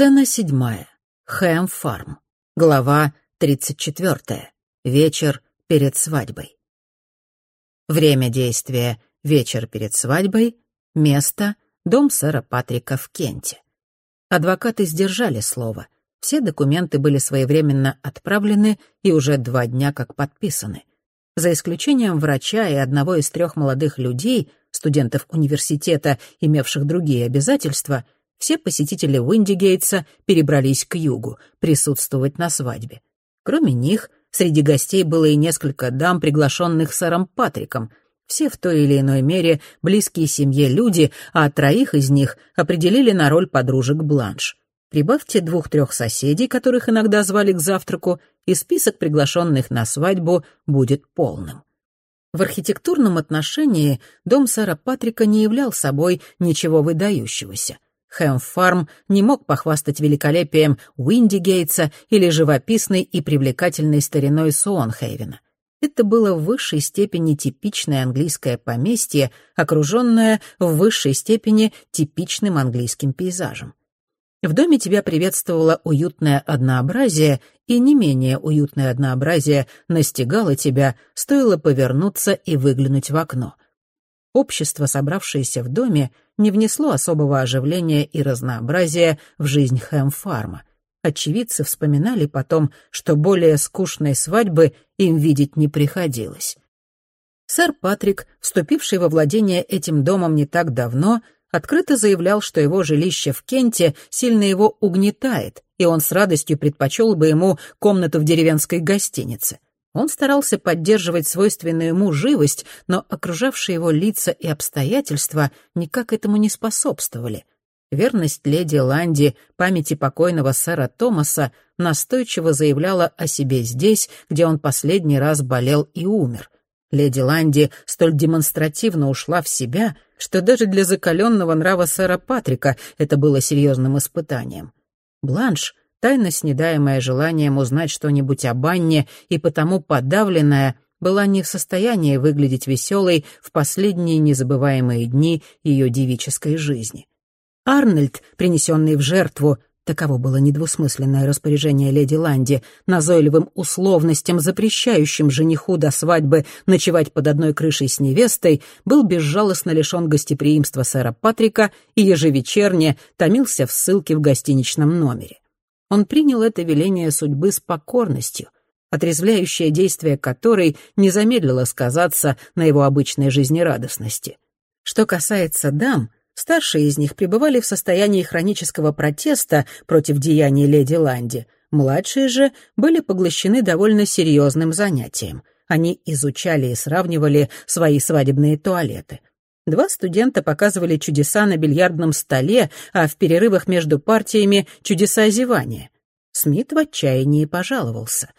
Сцена седьмая. Хэм-фарм. Глава тридцать четвертая. Вечер перед свадьбой. Время действия — вечер перед свадьбой. Место — дом сэра Патрика в Кенте. Адвокаты сдержали слово. Все документы были своевременно отправлены и уже два дня как подписаны. За исключением врача и одного из трех молодых людей, студентов университета, имевших другие обязательства — все посетители Уиндигейтса перебрались к югу, присутствовать на свадьбе. Кроме них, среди гостей было и несколько дам, приглашенных сэром Патриком. Все в той или иной мере близкие семье люди, а троих из них определили на роль подружек Бланш. Прибавьте двух-трех соседей, которых иногда звали к завтраку, и список приглашенных на свадьбу будет полным. В архитектурном отношении дом сэра Патрика не являл собой ничего выдающегося — Хэм-фарм не мог похвастать великолепием Уиндигейтса или живописной и привлекательной стариной Суонхейвена. Это было в высшей степени типичное английское поместье, окруженное в высшей степени типичным английским пейзажем. В доме тебя приветствовало уютное однообразие, и не менее уютное однообразие настигало тебя, стоило повернуться и выглянуть в окно. Общество, собравшееся в доме, не внесло особого оживления и разнообразия в жизнь Хэм-фарма. Очевидцы вспоминали потом, что более скучной свадьбы им видеть не приходилось. Сэр Патрик, вступивший во владение этим домом не так давно, открыто заявлял, что его жилище в Кенте сильно его угнетает, и он с радостью предпочел бы ему комнату в деревенской гостинице — он старался поддерживать свойственную ему живость, но окружавшие его лица и обстоятельства никак этому не способствовали. Верность леди Ланди памяти покойного сэра Томаса настойчиво заявляла о себе здесь, где он последний раз болел и умер. Леди Ланди столь демонстративно ушла в себя, что даже для закаленного нрава сэра Патрика это было серьезным испытанием. Бланш тайно снедаемая желанием узнать что-нибудь об Анне и потому подавленная, была не в состоянии выглядеть веселой в последние незабываемые дни ее девической жизни. Арнольд, принесенный в жертву, таково было недвусмысленное распоряжение леди Ланди, назойливым условностям, запрещающим жениху до свадьбы ночевать под одной крышей с невестой, был безжалостно лишен гостеприимства сэра Патрика и ежевечерне томился в ссылке в гостиничном номере. Он принял это веление судьбы с покорностью, отрезвляющее действие которой не замедлило сказаться на его обычной жизнерадостности. Что касается дам, старшие из них пребывали в состоянии хронического протеста против деяний леди Ланди, младшие же были поглощены довольно серьезным занятием. Они изучали и сравнивали свои свадебные туалеты — Два студента показывали чудеса на бильярдном столе, а в перерывах между партиями — чудеса зевания. Смит в отчаянии пожаловался.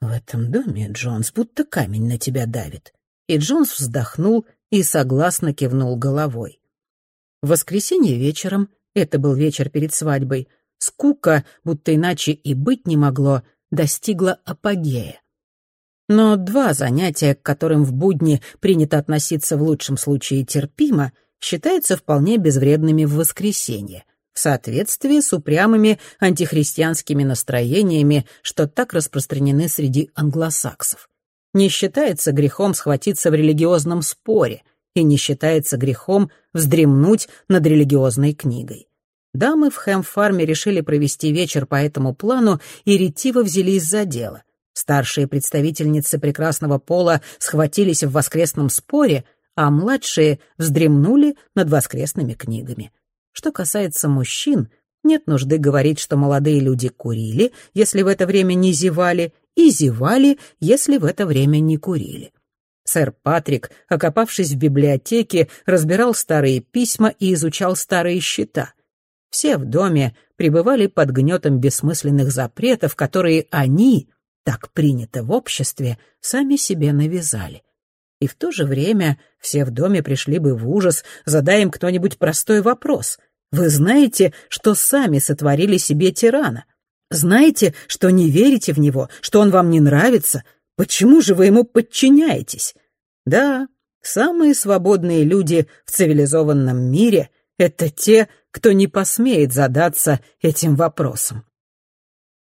«В этом доме, Джонс, будто камень на тебя давит». И Джонс вздохнул и согласно кивнул головой. В воскресенье вечером, это был вечер перед свадьбой, скука, будто иначе и быть не могло, достигла апогея. Но два занятия, к которым в будни принято относиться в лучшем случае терпимо, считаются вполне безвредными в воскресенье, в соответствии с упрямыми антихристианскими настроениями, что так распространены среди англосаксов. Не считается грехом схватиться в религиозном споре, и не считается грехом вздремнуть над религиозной книгой. Дамы в Хэм-фарме решили провести вечер по этому плану и ретиво взялись за дело. Старшие представительницы прекрасного пола схватились в воскресном споре, а младшие вздремнули над воскресными книгами. Что касается мужчин, нет нужды говорить, что молодые люди курили, если в это время не зевали, и зевали, если в это время не курили. Сэр Патрик, окопавшись в библиотеке, разбирал старые письма и изучал старые счета. Все в доме пребывали под гнетом бессмысленных запретов, которые они, так принято в обществе, сами себе навязали. И в то же время все в доме пришли бы в ужас, задая им кто-нибудь простой вопрос. Вы знаете, что сами сотворили себе тирана? Знаете, что не верите в него, что он вам не нравится? Почему же вы ему подчиняетесь? Да, самые свободные люди в цивилизованном мире — это те, кто не посмеет задаться этим вопросом.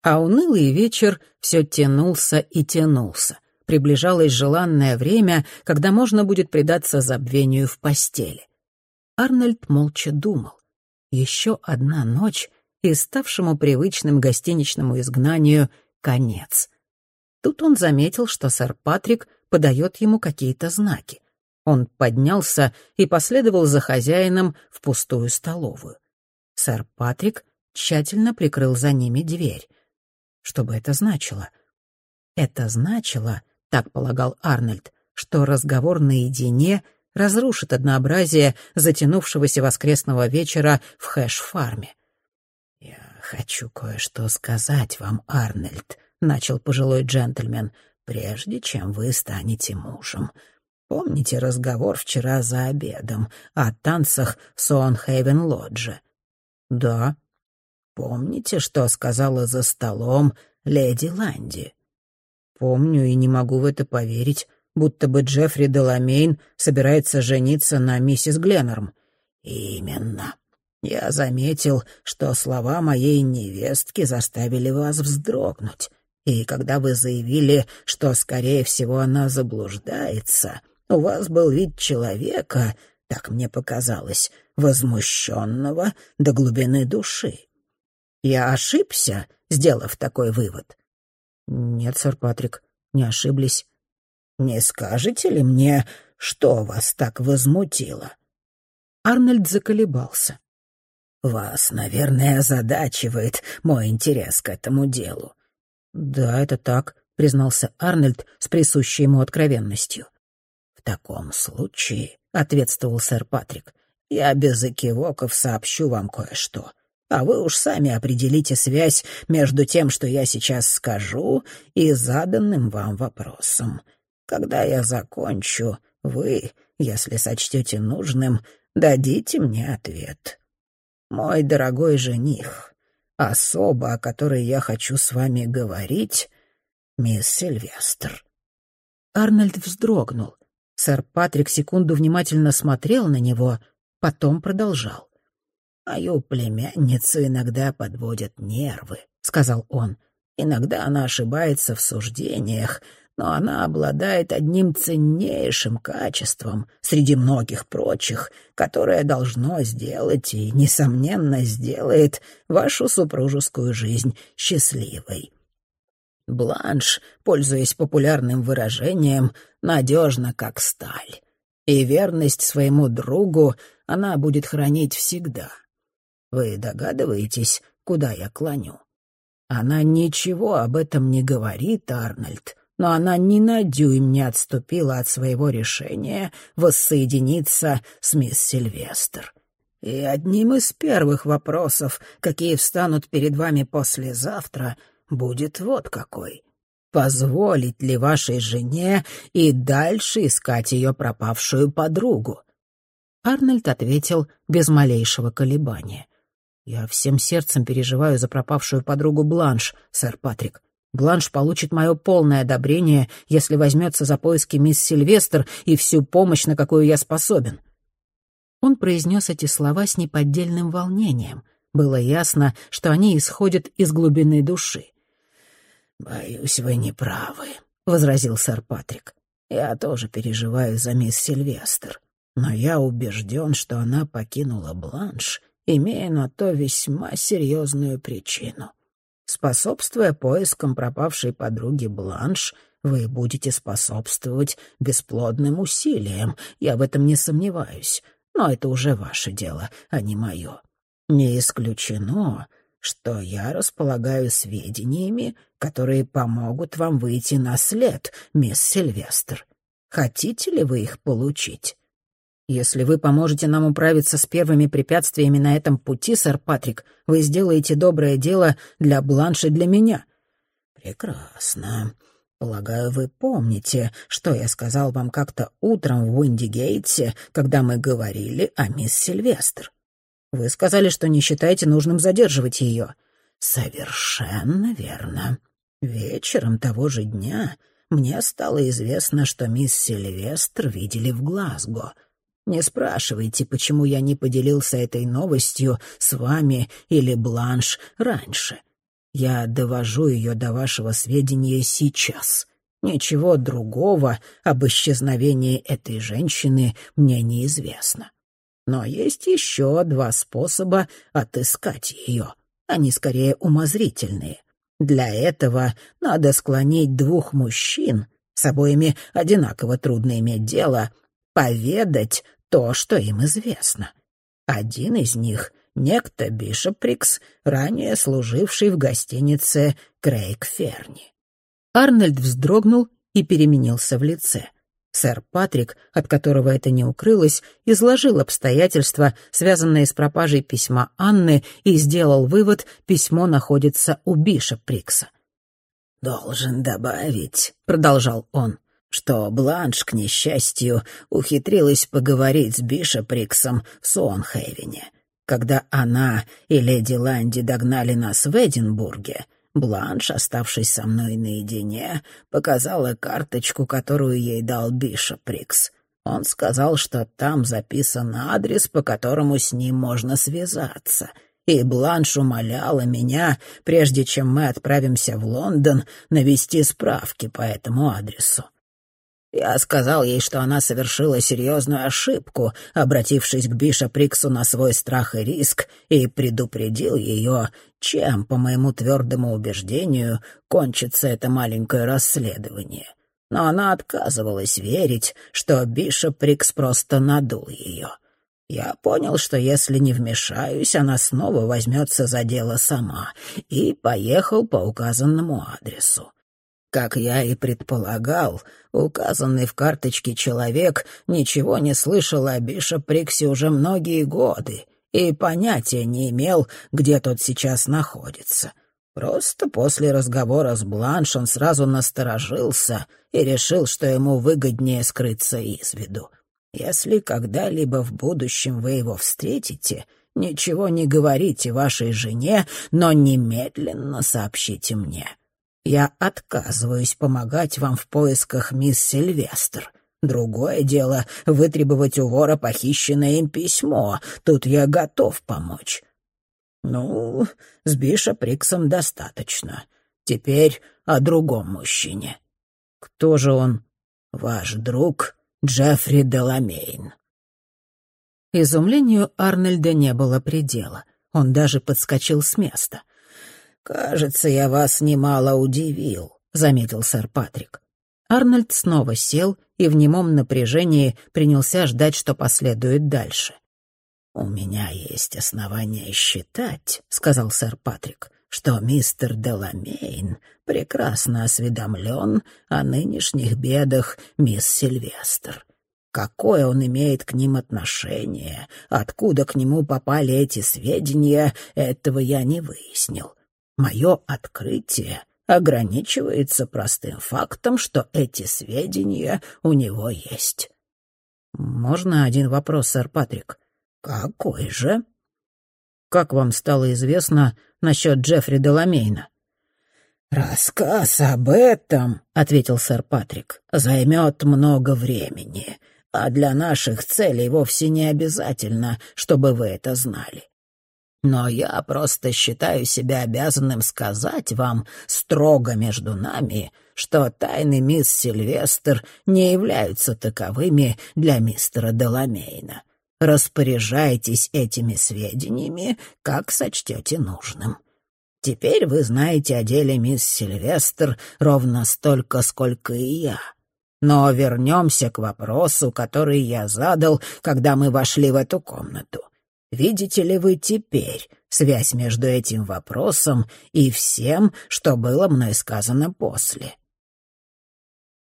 А унылый вечер все тянулся и тянулся. Приближалось желанное время, когда можно будет предаться забвению в постели. Арнольд молча думал. Еще одна ночь, и ставшему привычным гостиничному изгнанию конец. Тут он заметил, что сэр Патрик подает ему какие-то знаки. Он поднялся и последовал за хозяином в пустую столовую. Сэр Патрик тщательно прикрыл за ними дверь. Что бы это значило? Это значило, так полагал Арнольд, что разговор наедине разрушит однообразие затянувшегося воскресного вечера в хэш-фарме. «Я хочу кое-что сказать вам, Арнольд», — начал пожилой джентльмен, «прежде чем вы станете мужем. Помните разговор вчера за обедом о танцах в Соонхейвен-лодже?» «Да». «Помните, что сказала за столом леди Ланди?» «Помню и не могу в это поверить, будто бы Джеффри Деламейн собирается жениться на миссис Гленнорм». «Именно. Я заметил, что слова моей невестки заставили вас вздрогнуть. И когда вы заявили, что, скорее всего, она заблуждается, у вас был вид человека, так мне показалось, возмущенного до глубины души. Я ошибся, сделав такой вывод? Нет, сэр Патрик, не ошиблись. Не скажете ли мне, что вас так возмутило? Арнольд заколебался. Вас, наверное, озадачивает мой интерес к этому делу. Да, это так, признался Арнольд с присущей ему откровенностью. В таком случае, ответствовал сэр Патрик, я без экивоков сообщу вам кое-что. А вы уж сами определите связь между тем, что я сейчас скажу, и заданным вам вопросом. Когда я закончу, вы, если сочтете нужным, дадите мне ответ. Мой дорогой жених, особа, о которой я хочу с вами говорить, мисс Сильвестр. Арнольд вздрогнул. Сэр Патрик секунду внимательно смотрел на него, потом продолжал. «Мою племянницу иногда подводят нервы», — сказал он. «Иногда она ошибается в суждениях, но она обладает одним ценнейшим качеством среди многих прочих, которое должно сделать и, несомненно, сделает вашу супружескую жизнь счастливой. Бланш, пользуясь популярным выражением, надежна как сталь, и верность своему другу она будет хранить всегда. Вы догадываетесь, куда я клоню? Она ничего об этом не говорит, Арнольд, но она ни на дюйм не отступила от своего решения воссоединиться с мисс Сильвестр. И одним из первых вопросов, какие встанут перед вами послезавтра, будет вот какой. Позволить ли вашей жене и дальше искать ее пропавшую подругу? Арнольд ответил без малейшего колебания. «Я всем сердцем переживаю за пропавшую подругу Бланш, сэр Патрик. Бланш получит мое полное одобрение, если возьмется за поиски мисс Сильвестр и всю помощь, на какую я способен». Он произнес эти слова с неподдельным волнением. Было ясно, что они исходят из глубины души. «Боюсь, вы не правы», — возразил сэр Патрик. «Я тоже переживаю за мисс Сильвестр, но я убежден, что она покинула Бланш, имея на то весьма серьезную причину». Способствуя поискам пропавшей подруги Бланш, вы будете способствовать бесплодным усилиям, я в этом не сомневаюсь, но это уже ваше дело, а не мое. Не исключено, что я располагаю сведениями, которые помогут вам выйти на след, мисс Сильвестр. Хотите ли вы их получить? Если вы поможете нам управиться с первыми препятствиями на этом пути, сэр Патрик, вы сделаете доброе дело для Бланш и для меня». «Прекрасно. Полагаю, вы помните, что я сказал вам как-то утром в Уиндигейтсе, когда мы говорили о мисс Сильвестр. Вы сказали, что не считаете нужным задерживать ее». «Совершенно верно. Вечером того же дня мне стало известно, что мисс Сильвестр видели в Глазго». Не спрашивайте, почему я не поделился этой новостью с вами или Бланш раньше. Я довожу ее до вашего сведения сейчас. Ничего другого об исчезновении этой женщины мне неизвестно. Но есть еще два способа отыскать ее. Они скорее умозрительные. Для этого надо склонить двух мужчин, с обоими одинаково трудно иметь дело, поведать то, что им известно. Один из них — некто Бишоприкс, ранее служивший в гостинице Крейг Ферни. Арнольд вздрогнул и переменился в лице. Сэр Патрик, от которого это не укрылось, изложил обстоятельства, связанные с пропажей письма Анны, и сделал вывод, письмо находится у Бишоприкса. «Должен добавить», — продолжал он, что Бланш, к несчастью, ухитрилась поговорить с Бишоприксом в Сонхейвене. Когда она и леди Ланди догнали нас в Эдинбурге, Бланш, оставшись со мной наедине, показала карточку, которую ей дал Бишоприкс. Он сказал, что там записан адрес, по которому с ним можно связаться — и Бланш умоляла меня, прежде чем мы отправимся в Лондон, навести справки по этому адресу. Я сказал ей, что она совершила серьезную ошибку, обратившись к Биша Приксу на свой страх и риск, и предупредил ее, чем, по моему твердому убеждению, кончится это маленькое расследование. Но она отказывалась верить, что Биша Прикс просто надул ее. Я понял, что если не вмешаюсь, она снова возьмется за дело сама, и поехал по указанному адресу. Как я и предполагал, указанный в карточке человек ничего не слышал о Бишоприксе уже многие годы и понятия не имел, где тот сейчас находится. Просто после разговора с Бланш он сразу насторожился и решил, что ему выгоднее скрыться из виду. Если когда-либо в будущем вы его встретите, ничего не говорите вашей жене, но немедленно сообщите мне. Я отказываюсь помогать вам в поисках мисс Сильвестр. Другое дело — вытребовать у вора похищенное им письмо. Тут я готов помочь. Ну, с Биша Приксом достаточно. Теперь о другом мужчине. Кто же он? Ваш друг Джеффри Деламейн». Изумлению Арнольда не было предела. Он даже подскочил с места. «Кажется, я вас немало удивил», — заметил сэр Патрик. Арнольд снова сел и в немом напряжении принялся ждать, что последует дальше. «У меня есть основания считать», — сказал сэр Патрик, что мистер Деламейн прекрасно осведомлен о нынешних бедах мисс Сильвестр. Какое он имеет к ним отношение, откуда к нему попали эти сведения, этого я не выяснил. Мое открытие ограничивается простым фактом, что эти сведения у него есть. «Можно один вопрос, сэр Патрик?» «Какой же?» Как вам стало известно насчет Джеффри Деламейна?» «Рассказ об этом, — ответил сэр Патрик, — займет много времени, а для наших целей вовсе не обязательно, чтобы вы это знали. Но я просто считаю себя обязанным сказать вам строго между нами, что тайны мисс Сильвестр не являются таковыми для мистера Деламейна. Распоряжайтесь этими сведениями, как сочтете нужным. Теперь вы знаете о деле мисс Сильвестр ровно столько, сколько и я. Но вернемся к вопросу, который я задал, когда мы вошли в эту комнату. Видите ли вы теперь связь между этим вопросом и всем, что было мной сказано после?»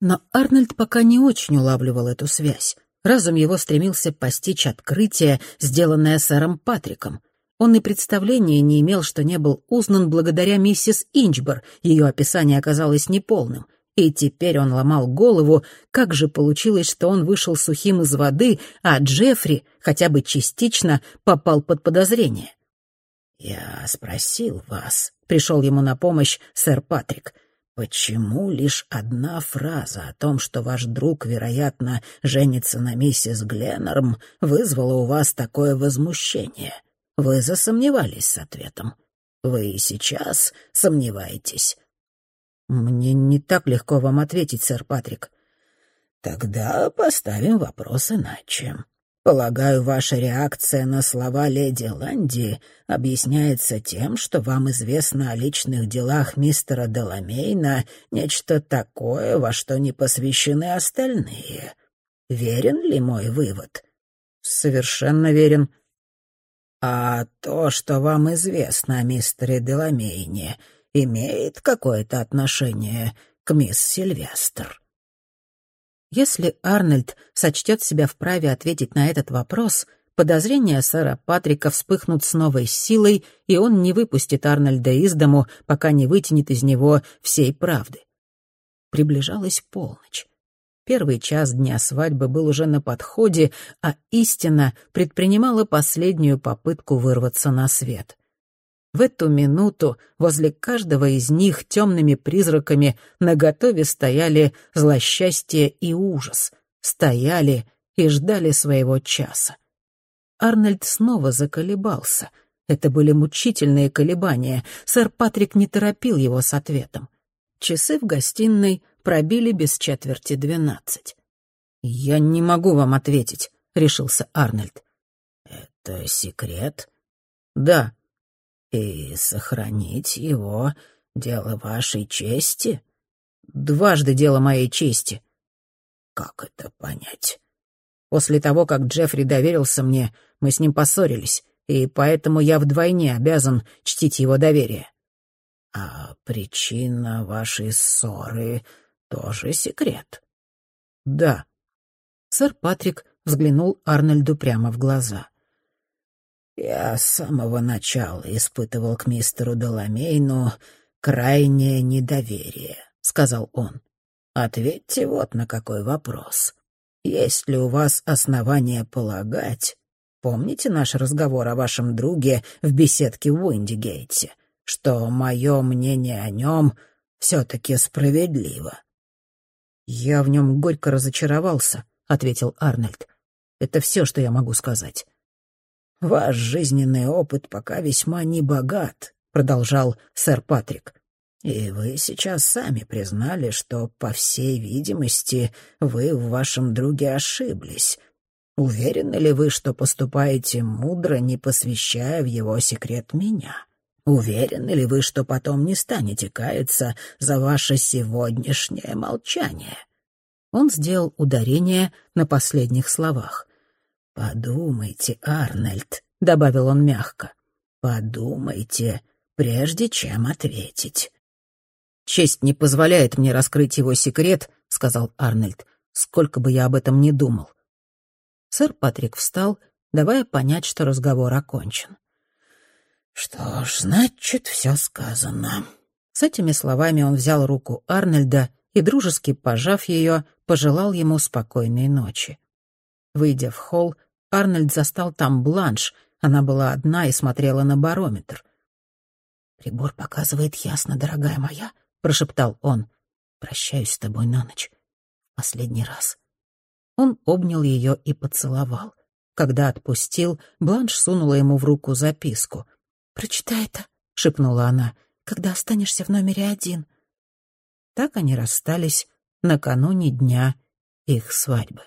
Но Арнольд пока не очень улавливал эту связь. Разум его стремился постичь открытие, сделанное сэром Патриком. Он и представления не имел, что не был узнан благодаря миссис Инчбор, ее описание оказалось неполным. И теперь он ломал голову, как же получилось, что он вышел сухим из воды, а Джеффри, хотя бы частично, попал под подозрение. «Я спросил вас», — пришел ему на помощь сэр Патрик, почему лишь одна фраза о том, что ваш друг, вероятно, женится на миссис Гленнерм, вызвала у вас такое возмущение? Вы засомневались с ответом. Вы и сейчас сомневаетесь. Мне не так легко вам ответить, сэр Патрик. Тогда поставим вопрос иначе. Полагаю, ваша реакция на слова леди Ланди объясняется тем, что вам известно о личных делах мистера Деламейна нечто такое, во что не посвящены остальные. Верен ли мой вывод? Совершенно верен. А то, что вам известно о мистере Деламейне, имеет какое-то отношение к мисс Сильвестр? Если Арнольд сочтет себя вправе ответить на этот вопрос, подозрения сэра Патрика вспыхнут с новой силой, и он не выпустит Арнольда из дому, пока не вытянет из него всей правды. Приближалась полночь. Первый час дня свадьбы был уже на подходе, а истина предпринимала последнюю попытку вырваться на свет. В эту минуту возле каждого из них темными призраками наготове стояли злосчастье и ужас, стояли и ждали своего часа. Арнольд снова заколебался. Это были мучительные колебания. Сэр Патрик не торопил его с ответом. Часы в гостиной пробили без четверти двенадцать. «Я не могу вам ответить», — решился Арнольд. «Это секрет?» «Да», и сохранить его — дело вашей чести? Дважды дело моей чести. Как это понять? После того, как Джеффри доверился мне, мы с ним поссорились, и поэтому я вдвойне обязан чтить его доверие. А причина вашей ссоры тоже секрет? Да. Сэр Патрик взглянул Арнольду прямо в глаза. Я с самого начала испытывал к мистеру Доломейну крайнее недоверие, — сказал он. Ответьте вот на какой вопрос. Есть ли у вас основания полагать, помните наш разговор о вашем друге в беседке в Уиндигейте, что мое мнение о нем все-таки справедливо? «Я в нем горько разочаровался», — ответил Арнольд. «Это все, что я могу сказать. «Ваш жизненный опыт пока весьма небогат», — продолжал сэр Патрик. «И вы сейчас сами признали, что, по всей видимости, вы в вашем друге ошиблись. Уверены ли вы, что поступаете мудро, не посвящая в его секрет меня? Уверены ли вы, что потом не станете каяться за ваше сегодняшнее молчание?» Он сделал ударение на последних словах. «Подумайте, Арнольд», — добавил он мягко, — «подумайте, прежде чем ответить». «Честь не позволяет мне раскрыть его секрет», — сказал Арнольд, — «сколько бы я об этом ни думал». Сэр Патрик встал, давая понять, что разговор окончен. «Что ж, значит, все сказано». С этими словами он взял руку Арнольда и, дружески пожав ее, пожелал ему спокойной ночи. Выйдя в холл, Арнольд застал там Бланш. Она была одна и смотрела на барометр. «Прибор показывает ясно, дорогая моя», — прошептал он. «Прощаюсь с тобой на ночь. Последний раз». Он обнял ее и поцеловал. Когда отпустил, Бланш сунула ему в руку записку. «Прочитай это», — шепнула она, — «когда останешься в номере один». Так они расстались накануне дня их свадьбы.